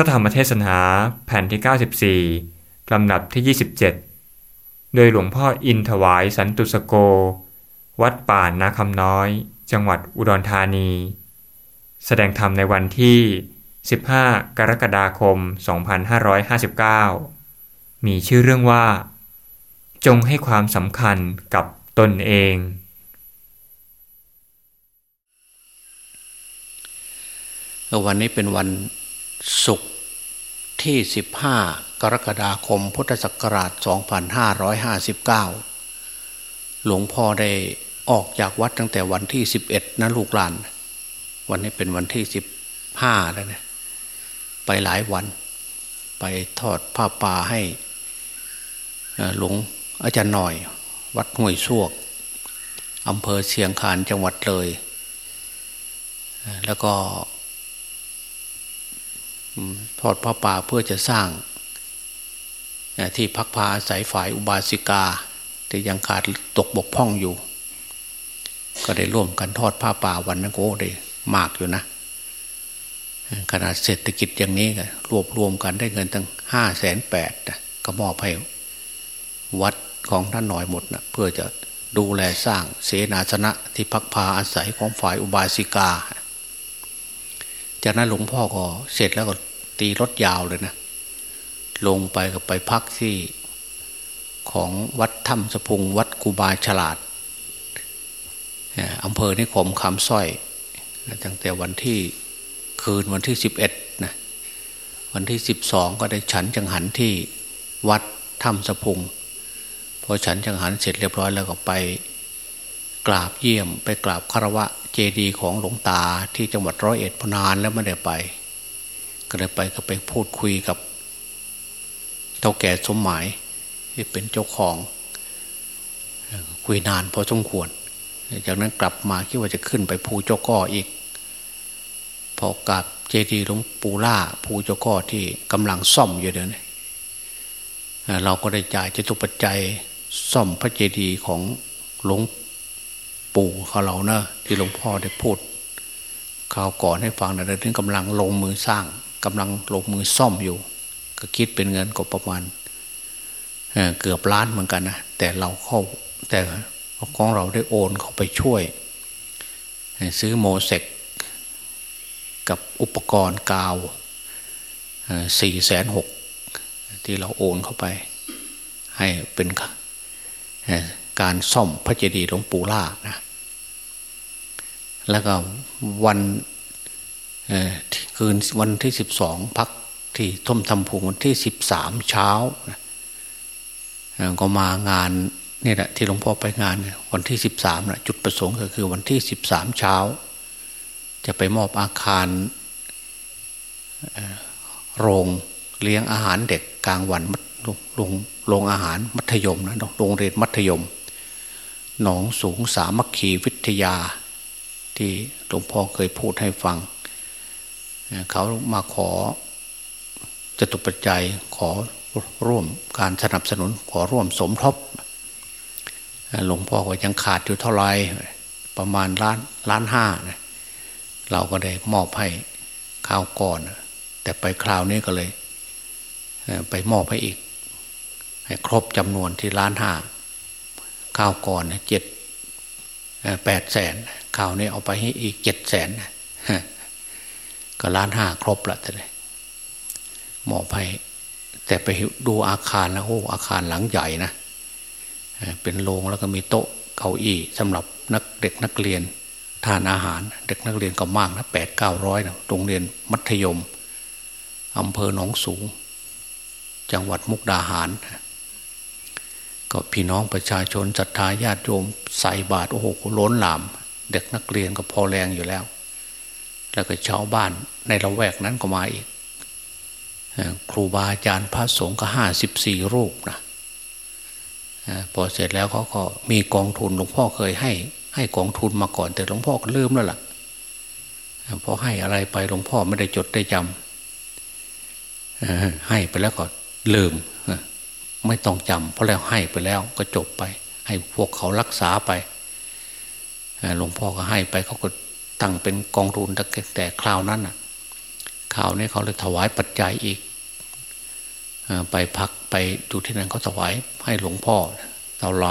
ระธรรมเทศนาแผ่นที่ 94 ลำดับที่ 27 โดยหลวงพ่ออินถวายสันตุสโก วัดป่านนาคำน้อย จังหวัดอุดรธานี แสดงธรรมในวันที่ 15 กรกฎาคม 2559 มีชื่อเรื่องว่า จงให้ความสำคัญกับตนเองวันนี้เป็นวันศุกร์ ที่ 15 กรกฎาคมพุทธศักราช 2559 หลวงพ่อได้ออกจากวัดตั้งแต่วันที่ 11 นะลูกหลาน วันนี้เป็นวันที่ 15 แล้วนะไปหลายวัน ไปทอดผ้าป่าให้หลวงอาจารย์หน่อย วัดห้วยซวกอำเภอเชียงคานจังหวัดเลย แล้วก็ ทอดพระป่าเพื่อจะสร้างที่พักพาอาศัยฝ่ายอุบาสิกาที่ยังขาดตกบกพร่องอยู่ ก็ได้ร่วมกันทอดผ้าป่าวันนั้นก็ได้มากอยู่นะขนาดเศรษฐกิจอย่างนี้ก็รวบรวมกันได้เงินตั้งห้าแสนแปดก็มอบให้วัดของท่านหน่อยหมดนะเพื่อจะดูแลสร้างเสนาสนะที่พักพาอาศัยของฝ่ายอุบาสิกา จากนั้นหลวงพ่อก็เสร็จแล้วก็ ตีรถยาวเลยนะ ลงไปก็ไปพักที่ของวัดถ้ำสะพุงวัดกูบาฉลาดอำเภอนิคมคำสร้อยตั้งแต่วันที่คืนวันที่สิบเอ็ดนะวันที่สิบสองก็ได้ฉันจังหันที่วัดถ้ำสะพุงพอฉันจังหันเสร็จเรียบร้อยแล้วก็ไปกราบเยี่ยม ไปกราบคารวะเจดีย์ของหลวงตาที่จังหวัดร้อยเอ็ดพนานแล้วไม่ได้ไป ก็เลยไปก็ไปพูดคุยกับเท่าแก่สมหมายที่เป็นเจ้าของ คุยนานพอสมควร จากนั้นกลับมาคิดว่าจะขึ้นไปภูเจ้าก้ออีก พอกราบเจดีย์หลวงปู่ล่าภูเจ้าก้อที่กำลังซ่อมอยู่เดี๋ยวนี้เราก็ได้จ่ายจตุปัจจัยซ่อมพระเจดีย์ของหลวงปู่เขาเราเนะที่หลวงพ่อได้พูดข่าวก่อนให้ฟังนะถึงกำลังลงมือสร้าง กำลังลงมือซ่อมอยู่ ก็คิดเป็นเงินก็ประมาณเเกือบล้านเหมือนกันนะแต่เราเข้าแต่ของเราได้โอนเข้าไปช่วย ซื้อโมเสกกับอุปกรณ์กาวสี่แสนหกที่เราโอนเข้าไป ให้เป็นการซ่อมพระเจดีย์หลวงปู่ล่านะแล้วก็วัน คืนวันที่สิบสองพักที่ท่มทำพุงวันที่สิบสามเช้าก็มางานนี่แหละที่หลวงพ่อไปงานวันที่สิบสามนะจุดประสงค์ก็คือวันที่สิบสามเช้า จะไปมอบอาคารโรงเลี้ยงอาหารเด็กกลางวันโรงโรงอาหารมัธยมนะโรงเรียนมัธยม หนองสูงสามัคคีวิทยา ที่หลวงพ่อเคยพูดให้ฟัง เขามาขอจตุปัจจัยขอร่วมการสนับสนุนขอร่วมสมทบหลวงพ่อก็ยังขาดอยู่เท่าไรประมาณล้านล้านห้าเราก็ได้มอบให้ข้าวก่อน แต่ไปคราวนี้ก็เลย ไปมอบให้อีก ให้ครบจำนวนที่ล้านห้าข้าวก่อนเจ็ดแปดแสนข้าวนี้เอาไปให้อีกเจ็ดแสน ก็ล้านห้าครบละแต่เลยมอบให้แต่ไปดูอาคารแล้วโอ้อาคารหลังใหญ่นะเป็นโรงแล้วก็มีโต๊ะเก้าอี้สำหรับนักเด็กนักเรียนทานอาหาร เด็กนักเรียนก็มากนะแปดเก้าร้อยนะโรงเรียนมัธยมอำเภอหนองสูง จังหวัดมุกดาหาร ก็พี่น้องประชาชนศรัทธาญาติโยมใส่บาตรโอ้โหล้นหลาม เด็กนักเรียนก็พอแรงอยู่แล้ว แล้วก็ชาวบ้านในละแวกนั้นก็มาอีกครูบาอาจารย์พระสงฆ์ก็ห้าสิบสี่รูปนะพอเสร็จแล้วเขาก็มีกองทุนหลวงพ่อเคยให้ ให้กองทุนมาก่อน แต่หลวงพ่อก็ลืมแล้วล่ะพอให้อะไรไปหลวงพ่อไม่ได้จดได้จำให้ไปแล้วก็ลืมไม่ต้องจำเพราะแล้วให้ไปแล้วก็จบไป ให้พวกเขารักษาไปหลวงพ่อก็ให้ไปเขาก็ ตั้งเป็นกองทุนแต่แต่คราวนั้นข่าวนี้เขาเลยถวายปัจจัยอีกไปพักไปดูที่นั่นเขาถวายให้หลวงพ่อเท่าไร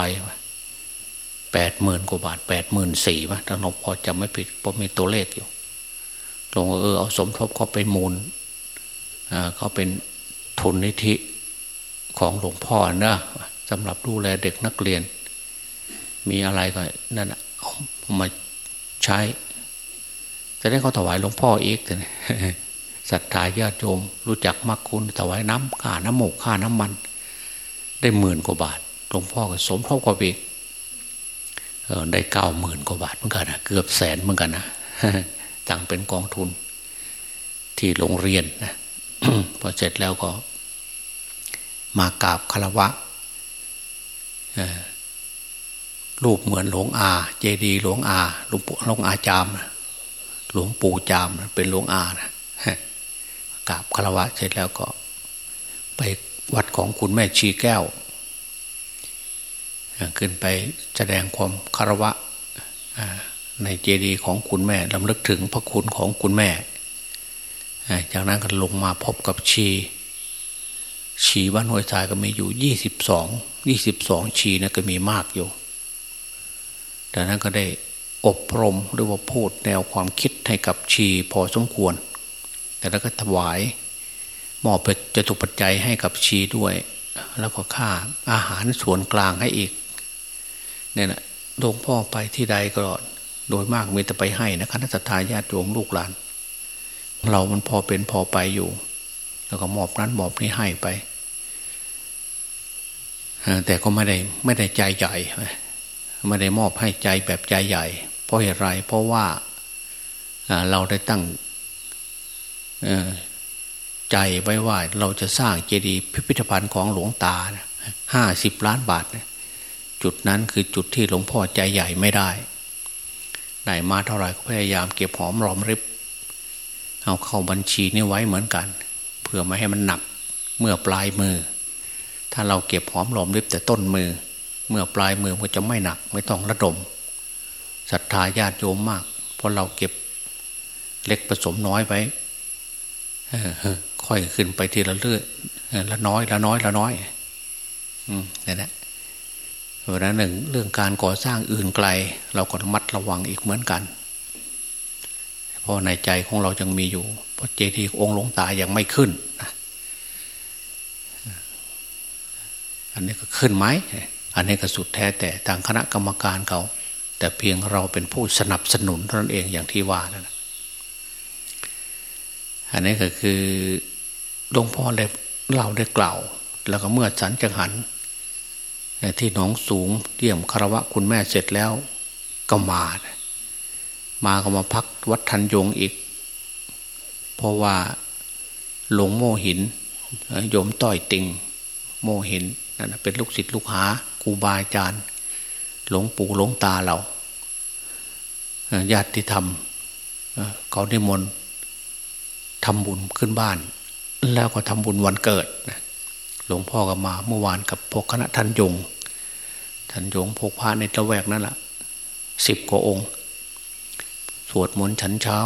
แปดหมื่นกว่าบาทแปดหมื่นสี่มั้งถ้าหลวงพ่อจำไม่ผิดเพราะมีตัวเลขอยู่หลวงเออเอาสมทบเขาเป็นมูลเขาเป็นทุนนิธิของหลวงพ่อนะสำหรับดูแลเด็กนักเรียน มีอะไรก็นั่นเอามาใช้ จะได้เขาถวายหลวงพ่ออีกเลยศรัทธาญาติโยมรู้จักมากคุณถวายน้ำค่าน้ำหมกค่าน้ำมัน ได้หมื่นกว่าบาทหลวงพ่อก็สมทบกว่าอีกได้เก้าหมื่นกว่าบาทเหมือนกันนะเกือบแสนเหมือนกันนะตั้งเป็นกองทุน ที่โรงเรียนนะพอเสร็จแล้วก็ มากราบคารวะรูปเหมือนหลวงอา เจดีหลวงอาหลวงปู่หลวงอาจาม หลวงปู่จามเป็นหลวงอานะกราบคารวะเสร็จแล้วก็ ไปวัดของคุณแม่ชีแก้ว ขึ้นไปแสดงความคารวะในเจดีย์ของคุณแม่ลำลึกถึงพระคุณของคุณแม่ จากนั้นก็ลงมาพบกับชี ชีบ้านห้วยทรายก็มีอยู่ยี่สิบสองยี่สิบสองชีนะก็มีมากอยู่ดังนั้นก็ได้ อบรมหรือว่าพูดแนวความคิดให้กับชีพอสมควร แต่แล้วก็ถวายมอบจตุปัจจัยให้กับชีด้วย แล้วก็ค่าอาหารส่วนกลางให้อีกเนี่ยนะหลวงพ่อไปที่ใดก็โดยมากมีแต่ไปให้นะคณะสัตยาติโยมลูกหลาน เรามันพอเป็นพอไปอยู่ แล้วก็มอบนั้นมอบนี้ให้ไปแต่ก็ไม่ได้ไม่ได้ใจใหญ่ ไม่ได้มอบให้ใจแบบใจใหญ่ เพราะเหตุไรเพราะว่าเราได้ตั้งใจไว้ว่าเราจะสร้างเจดีย์พิพิธภัณฑ์ของหลวงตาห้าสิบล้านบาท จุดนั้นคือจุดที่หลวงพ่อใจใหญ่ไม่ได้ไหนมาเท่าไหร่ก็พยายามเก็บหอมรอมริบ เอาเข้าบัญชีนี่ไว้เหมือนกัน เพื่อไม่ให้มันหนักเมื่อปลายมือ ถ้าเราเก็บหอมรอมริบแต่ต้นมือ เมื่อปลายมือมันจะไม่หนัก ไม่ต้องระดมศรัทธาญาติโยมมาก เพราะเราเก็บเล็กผสมน้อยไว้ค่อยขึ้นไปทีละเลื่อยละน้อยละน้อยละน้อยนี่แหละเวลาหนึ่งเรื่องการก่อสร้างอื่นไกล เราก็มัดระวังอีกเหมือนกัน เพราะในใจของเรายังมีอยู่ เพราะเจดีย์องค์หลวงตายังไม่ขึ้นอันนี้ก็ขึ้นไหม อันนี้ก็สุดแท้แต่ทางคณะกรรมการเขาแต่เพียงเราเป็นผู้สนับสนุนเท่านั้นเองอย่างที่ว่านั่นอันนี้ก็คือหลวงพ่อได้เราได้กล่าว แล้วก็เมื่อสันจังหันที่หนองสูงเยี่ยมคารวะคุณแม่เสร็จแล้วก็มา มาก็มาพักวัดทันยงอีก เพราะว่าหลวงโมหินโยมต้อยติง โมหินนั่นเป็นลูกศิษย์ลูกหา ครูบาอาจารย์ หลวงปู่หลวงตาเราญาติธรรมเขาได้มนทำบุญขึ้นบ้าน แล้วก็ทำบุญวันเกิดหลวงพ่อก็มาเมื่อวานกับพวกคณะท่านยงท่านยงพกพระในตะแวกนั่นแหละสิบกว่าองค์ สวดมนต์ฉันเช้า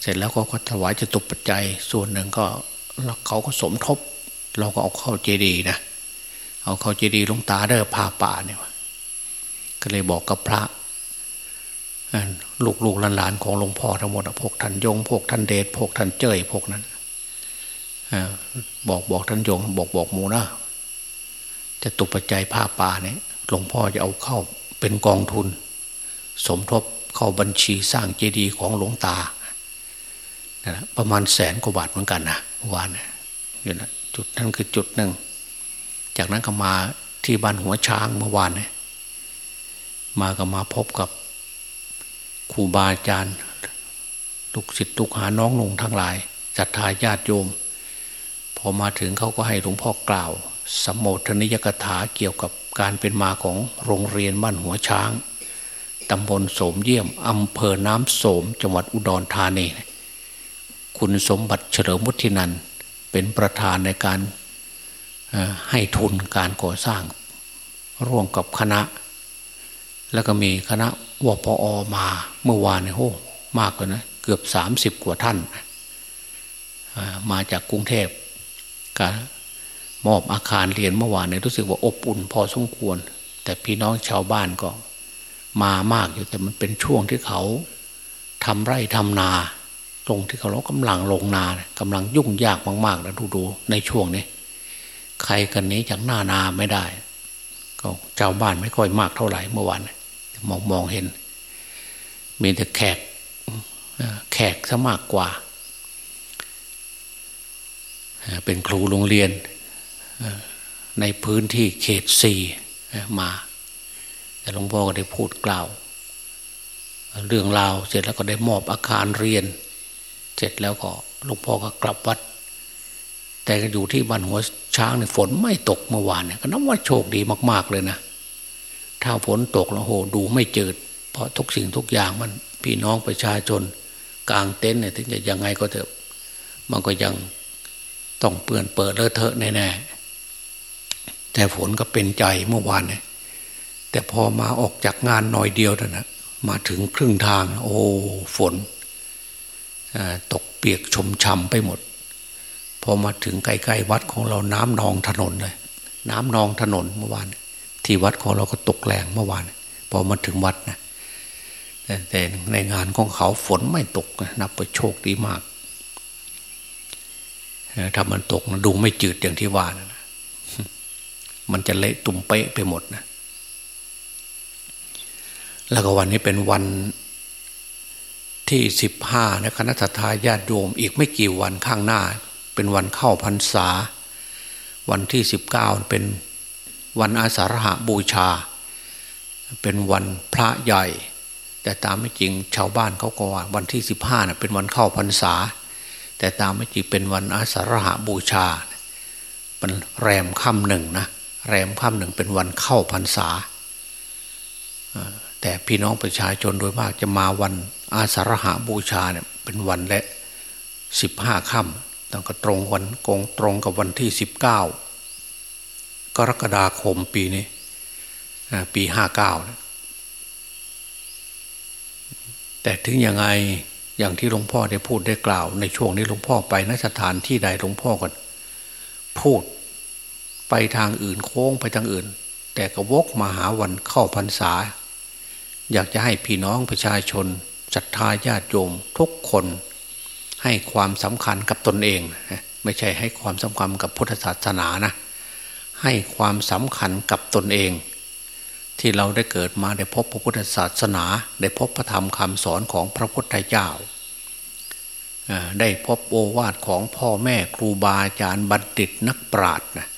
เสร็จแล้วก็ถวายจตุปัจจัย ส่วนหนึ่งก็เขาก็สมทบ เราก็เอาเข้าเจดีนะ เอาเขาเจดีลงตาเด้อพาป่าเนี่ยก็เลยบอกกับพระลูกลูกหลานของหลวงพ่อทั้งหมดพวกท่านยงพวกท่านเดชพวกท่านเจยพวกนั้นบอกบอกท่านยง บอกบอกหมูนะจะตุปัจจัยผ้าป่าเนี่ยหลวงพ่อจะเอาเข้าเป็นกองทุน สมทบเข้าบัญชีสร้างเจดีย์ของหลวงตานะประมาณแสนกว่าบาทเหมือนกันนะวานอยู่นะจุดนั้นคือจุดหนึ่ง จากนั้นก็มาที่บ้านหัวช้างเมื่อวานเนี่ยมาก็มาพบกับครูบาอาจารย์ลูกศิษย์ลูกหาน้องนุ่งทั้งหลายศรัทธาญาติโยม พอมาถึงเขาก็ให้หลวงพ่อกล่าว สมโภชนิยกถาเกี่ยวกับการเป็นมาของโรงเรียนบ้านหัวช้างตำบลโสมเยี่ยมอำเภอน้ำโสม จังหวัดอุดรธานี คุณสมบัติเฉลิมมุทินันเป็นประธานในการ ให้ทุนการก่อสร้าง ร่วมกับคณะ แล้วก็มีคณะวปอมาเมื่อวานเนี่ยโอ้มากเลยนะเกือบสามสิบกว่าท่าน มาจากกรุงเทพก็มอบอาคารเรียนเมื่อวานเนี่ยรู้สึกว่าอบอุ่นพอสมควร แต่พี่น้องชาวบ้านก็มามากอยู่แต่มันเป็นช่วงที่เขาทำไร่ทำนา ตรงที่เขาเรากำลังลงนากำลังยุ่งยากมากๆนะดูดูในช่วงนี้ ใครกันนี้จากหน้านาไม่ได้ ก็ชาวบ้านไม่ค่อยมากเท่าไหร่เมื่อวานมองมองเห็น มีแต่แขกแขกซะมากกว่า เป็นครูโรงเรียนในพื้นที่เขตสี่มาแต่หลวงพ่อก็ได้พูดกล่าว เรื่องราวเสร็จแล้วก็ได้มอบอาคารเรียน เสร็จแล้วก็หลวงพ่อก็กลับวัด แต่ก็อยู่ที่บ้านหัวช้างเนี่ยฝนไม่ตกเมื่อวานเนี่ยก็นับว่าโชคดีมาก ๆเลยนะ ถ้าฝนตกแล้วโหดูไม่จิดเพราะทุกสิ่งทุกอย่างมันพี่น้องประชาชนกลางเต็นท์เนี่ยถึงจะยังไงก็เถอะมันก็ยังต้องเปื่อนเปิดเลอะเทอะแน่ๆแต่ฝนก็เป็นใจเมื่อวานเนี่ยแต่พอมาออกจากงานหน่อยเดียวเท่านะมาถึงครึ่งทาง โอ้ฝนตกเปียกชมช่ำไปหมด พอมาถึงใกล้ๆวัดของเราน้ำนองถนนเลย น้ำนองถนนเมื่อวาน ที่วัดของเราก็ตกแรงเมื่อวานพอมาถึงวัดนะแต่ในงานของเขาฝนไม่ตกนับไปโชคดีมากถ้ามันตกนดูไม่จืดอย่างที่ว่านะมันจะเละตุ่มเป๊ะไปหมดนะ แล้วก็วันนี้เป็นวันที่สิบห้านะคณะทาญาติโยม อีกไม่กี่วันข้างหน้า เป็นวันเข้าพรรษา วันที่สิบเก้าเป็นวันอาสาฬหาบูชา เป็นวันพระใหญ่ แต่ตามไม่จริงชาวบ้านเขาก็ว่าวันที่สิบห้านะเป็นวันเข้าพรรษา แต่ตามไม่จริงเป็นวันอาสาฬหาบูชาเป็นแรมค่ำหนึ่งนะแรมค่ำหนึ่งเป็นวันเข้าพรรษา แต่พี่น้องประชาชนโดยมากจะมาวันอาสาฬหาบูชาเนี่ยเป็นวันและสิบห้าค่ำ ตั้งก็ตรงวันกงตรงกับวันที่สิบเก้ากรกฎาคมปีนี้ปีห้าเก้าแต่ถึงยังไงอย่างที่หลวงพ่อได้พูดได้กล่าว ในช่วงนี้หลวงพ่อไปนสถานที่ใดหลวงพ่อก็พูดไปทางอื่นโค้งไปทางอื่น แต่ก็วกมาหาวันเข้าพรรษา อยากจะให้พี่น้องประชาชนศรัทธาญาติโยมทุกคน ให้ความสำคัญกับตนเอง ไม่ใช่ให้ความสำคัญกับพุทธศาสนานะ ให้ความสำคัญกับตนเอง ที่เราได้เกิดมาได้พบพระพุทธศาสนา ได้พบพระธรรมคำสอนของพระพุทธเจ้าได้พบโอวาทของพ่อแม่ครูบาอาจารย์บัณฑิตนักปราชญ์นะ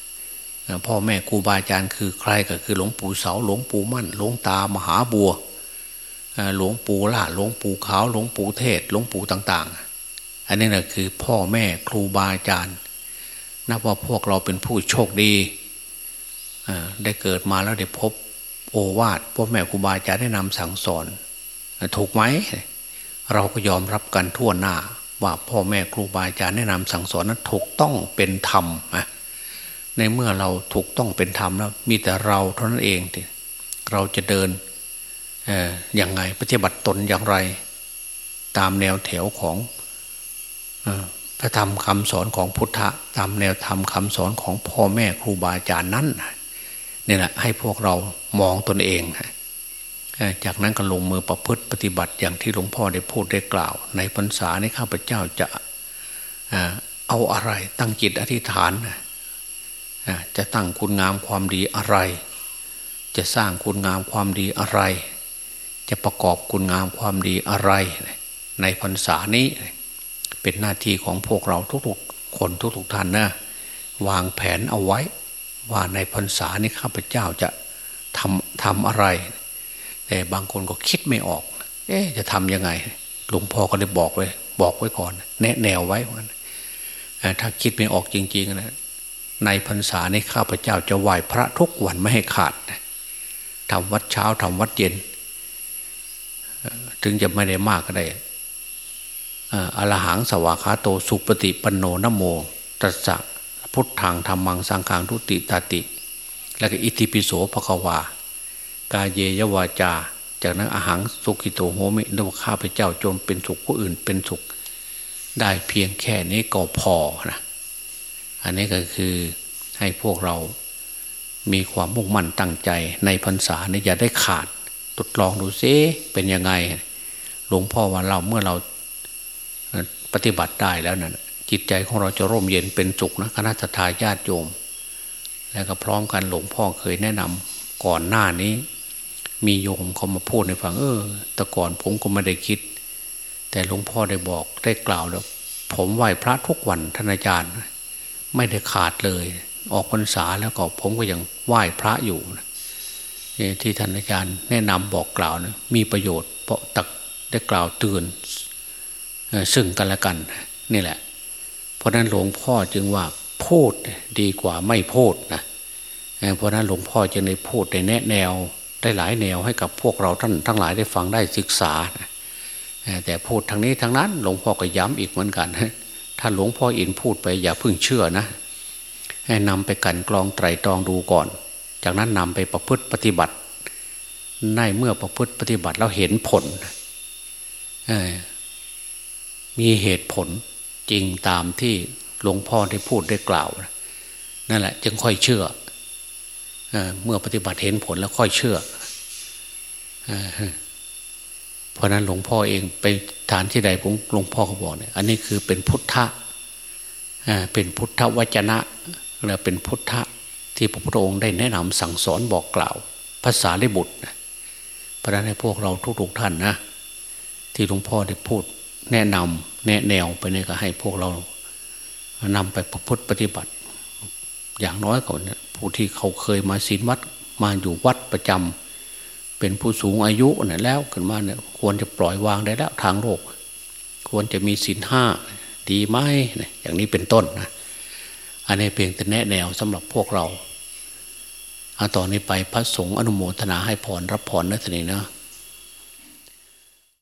พ่อแม่ครูบาอาจารย์คือใครก็คือหลวงปู่เสาหลวงปู่มั่นหลวงตามหาบัวหลวงปู่ล่าหลวงปู่ขาวหลวงปู่เทศหลวงปู่ต่าง ๆ อันนี้นะคือพ่อแม่ครูบาอาจารย์ นับว่าพวกเราเป็นผู้โชคดีได้เกิดมาแล้วได้พบโอวาทพ่อแม่ครูบาอาจารย์ได้นำสั่งสอน ถูกไหม เราก็ยอมรับกันทั่วหน้า ว่าพ่อแม่ครูบาอาจารย์แนะนำสั่งสอนนั้นถูกต้องเป็นธรรมนะในเมื่อเราถูกต้องเป็นธรรมแล้วมีแต่เราเท่านั้นเองที่เราจะเดินอย่างไงปฏิบัติตนอย่างไร ตามแนวแถวของ พระธรรมคำสอนของพุทธะตามแนวธรรมคำสอนของพ่อแม่ครูบาอาจารย์นั้นนี่แหละให้พวกเรามองตนเอง จากนั้นก็ลงมือประพฤติปฏิบัติอย่างที่หลวงพ่อได้พูดได้กล่าว ในพรรษาในข้าพเจ้าจะเอาอะไรตั้งจิตอธิษฐาน จะตั้งคุณงามความดีอะไร จะสร้างคุณงามความดีอะไร จะประกอบคุณงามความดีอะไร ในพรรษานี้ เป็นหน้าที่ของพวกเราทุกๆ คนทุกๆท่านนะวางแผนเอาไว้ ว่าในพรรษานี้ข้าพเจ้าจะทำทำอะไร แต่บางคนก็คิดไม่ออก เอ๊จะทำยังไง หลวงพ่อก็ได้บอกไว้ บอกไว้ก่อน แนะแนวไว้ว่าถ้าคิดไม่ออกจริง ๆนะในพรรษาในข้าพเจ้าจะไหว้พระทุกวันไม่ให้ขาดทำวัดเช้าทำวัดเย็น ถึงจะไม่ได้มากก็ได้ อรหังสวากขาโตสุปฏิปันโนนโมตัสสะพุทธังธรรมังสังขังทุติตาติ แล้วก็อิติปิโสภควากาเยยวาจา จากนั้นอาหารสุกิโตโหมินว่าข้าพเจ้าจนเป็นสุขผู้อื่นเป็นสุข ได้เพียงแค่นี้ก็พอนะอันนี้ก็คือให้พวกเรามีความมุ่งมั่นตั้งใจในพรรษาเนี่ยอย่าได้ขาด ทดลองดูซิเป็นยังไง หลวงพ่อว่าเราเมื่อเรา ปฏิบัติได้แล้วนะ่ะจิตใจของเราจะร่มเย็นเป็นสุขนะคณะทาญาติโยม แล้วก็พร้อมกันหลวงพ่อเคยแนะนำก่อนหน้านี้ มีโยมเขามาพูดในฟังเออ แต่ก่อนผมก็ไม่ได้คิด แต่หลวงพ่อได้บอกได้กล่าวแล้ว ผมไหว้พระทุกวันท่านอาจารย์ ไม่ได้ขาดเลย ออกพรรษาแล้วก็ผมก็ยังไหว้พระอยู่ที่ท่านอาจารย์แนะนำบอกกล่าวนะมีประโยชน์เพราะตักได้กล่าวเตือน ซึ่งกันและกันนี่แหละ เพราะนั้นหลวงพ่อจึงว่าพูดดีกว่าไม่พูดนะเพราะนั้นหลวงพ่อจึงได้พูดในแนะแนวได้หลายแนวให้กับพวกเราท่านทั้งหลายได้ฟังได้ศึกษา แต่พูดทางนี้ทางนั้น หลวงพ่อก็ย้ำอีกเหมือนกัน ถ้าหลวงพ่ออินพูดไปอย่าเพิ่งเชื่อนะ ให้นำไปกันกรองไตรตรองดูก่อน จากนั้นนำไปประพฤติปฏิบัติในเมื่อประพฤติปฏิบัติแล้วเห็นผล มีเหตุผลจริงตามที่หลวงพ่อได้พูดได้กล่าว นั่นแหละ จึงค่อยเชื่อเมื่อปฏิบัติเห็นผลแล้วค่อยเชื่อเพราะนั้นหลวงพ่อเองไปฐานที่ใดผมหลวงพ่อเขาบอกเนี่ยอันนี้คือเป็นพุทธะเป็นพุทธวจนะและเป็นพุทธะที่พระพุทธองค์ได้แนะนำสั่งสอนบอกกล่าว ภาษาลิบุตรเพราะนั้นให้พวกเราทุกๆท่านนะ ที่หลวงพ่อได้พูด แนะนำแนะแนวไปเนี่ยก็ให้พวกเรานำไปประพฤติปฏิบัติ อย่างน้อยก่อนผู้ที่เขาเคยมาศีลวัดมาอยู่วัดประจำเป็นผู้สูงอายุเนี่ยแล้วขึ้นมาเนี่ยควรจะปล่อยวางได้แล้วทางโลก ควรจะมีศีลห้าดีไหมอย่างนี้เป็นต้นนะอันนี้เพียงแต่แนะแนวสำหรับพวกเราเอาต่อนนี้ไปพระสงฆ์อนุโมทนาให้พรรับพรนะทีนี้นะ